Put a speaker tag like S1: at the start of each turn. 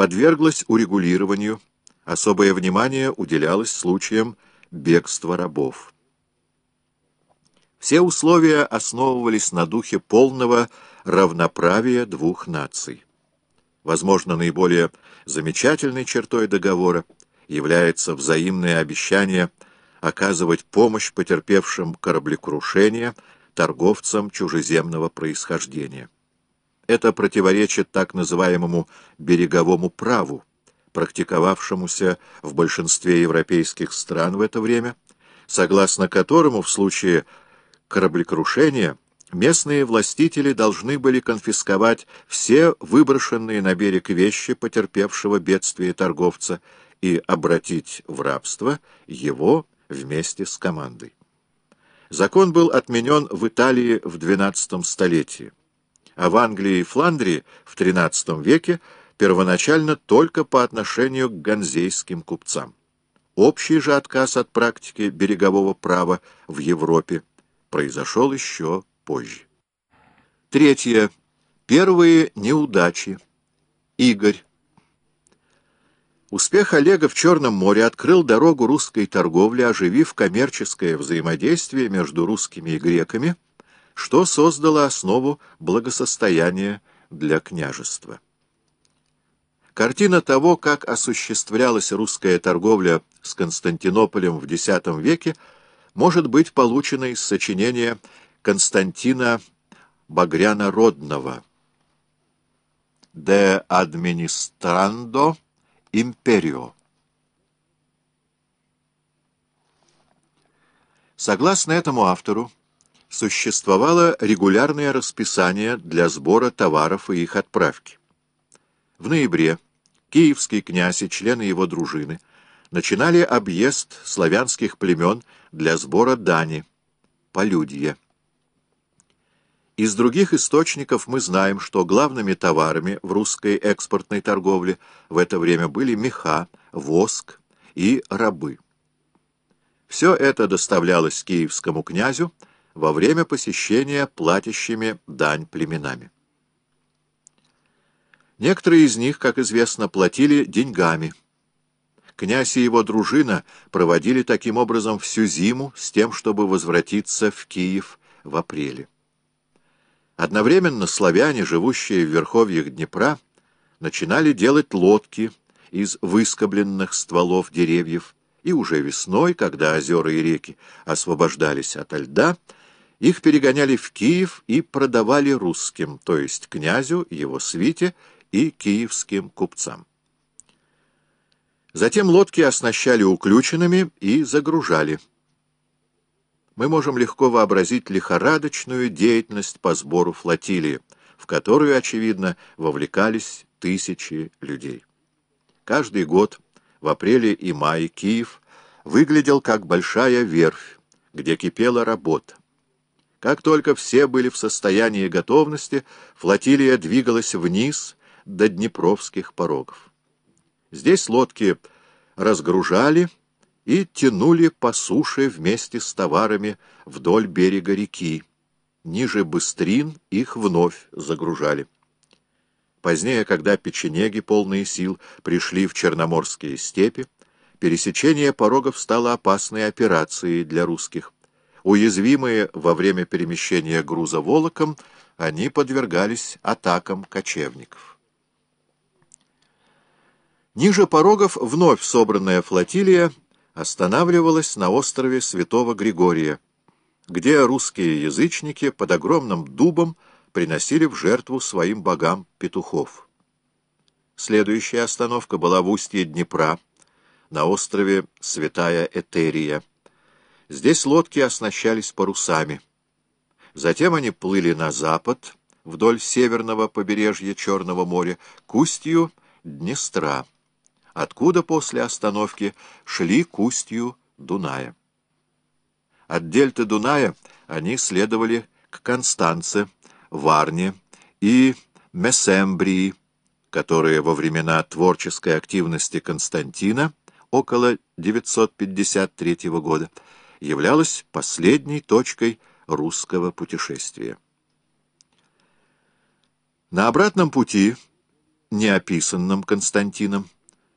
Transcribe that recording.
S1: подверглась урегулированию, особое внимание уделялось случаям бегства рабов. Все условия основывались на духе полного равноправия двух наций. Возможно, наиболее замечательной чертой договора является взаимное обещание оказывать помощь потерпевшим кораблекрушение торговцам чужеземного происхождения. Это противоречит так называемому береговому праву, практиковавшемуся в большинстве европейских стран в это время, согласно которому в случае кораблекрушения местные властители должны были конфисковать все выброшенные на берег вещи потерпевшего бедствие торговца и обратить в рабство его вместе с командой. Закон был отменен в Италии в XII столетии, а в Англии и Фландрии в XIII веке первоначально только по отношению к ганзейским купцам. Общий же отказ от практики берегового права в Европе произошел еще позже. Третье. Первые неудачи. Игорь. Успех Олега в Черном море открыл дорогу русской торговле, оживив коммерческое взаимодействие между русскими и греками, что создало основу благосостояния для княжества. Картина того, как осуществлялась русская торговля с Константинополем в X веке, может быть получена из сочинения Константина Багряна-Родного «De administrando imperio». Согласно этому автору, существовало регулярное расписание для сбора товаров и их отправки. В ноябре киевский князь и члены его дружины начинали объезд славянских племен для сбора дани, полюдье. Из других источников мы знаем, что главными товарами в русской экспортной торговле в это время были меха, воск и рабы. Все это доставлялось киевскому князю во время посещения платящими дань племенами. Некоторые из них, как известно, платили деньгами. Князь и его дружина проводили таким образом всю зиму с тем, чтобы возвратиться в Киев в апреле. Одновременно славяне, живущие в верховьях Днепра, начинали делать лодки из выскобленных стволов деревьев, и уже весной, когда озера и реки освобождались от льда, их перегоняли в Киев и продавали русским, то есть князю, его свите и киевским купцам. Затем лодки оснащали уключенными и загружали. Мы можем легко вообразить лихорадочную деятельность по сбору флотилии, в которую, очевидно, вовлекались тысячи людей. Каждый год в апреле и мае Киев выглядел как большая верфь, где кипела работа. Как только все были в состоянии готовности, флотилия двигалась вниз до Днепровских порогов. Здесь лодки разгружали и тянули по суше вместе с товарами вдоль берега реки. Ниже быстрин их вновь загружали. Позднее, когда печенеги, полные сил, пришли в Черноморские степи, пересечение порогов стало опасной операцией для русских. Уязвимые во время перемещения груза волоком, они подвергались атакам кочевников. Ниже порогов вновь собранная флотилия останавливалась на острове Святого Григория, где русские язычники под огромным дубом приносили в жертву своим богам петухов. Следующая остановка была в устье Днепра, на острове Святая Этерия. Здесь лодки оснащались парусами. Затем они плыли на запад, вдоль северного побережья Черного моря, к устью Днестра откуда после остановки шли к устью Дуная. От дельты Дуная они следовали к Констанце, Варне и Месембрии, которые во времена творческой активности Константина около 953 года являлась последней точкой русского путешествия. На обратном пути неописанном Константином,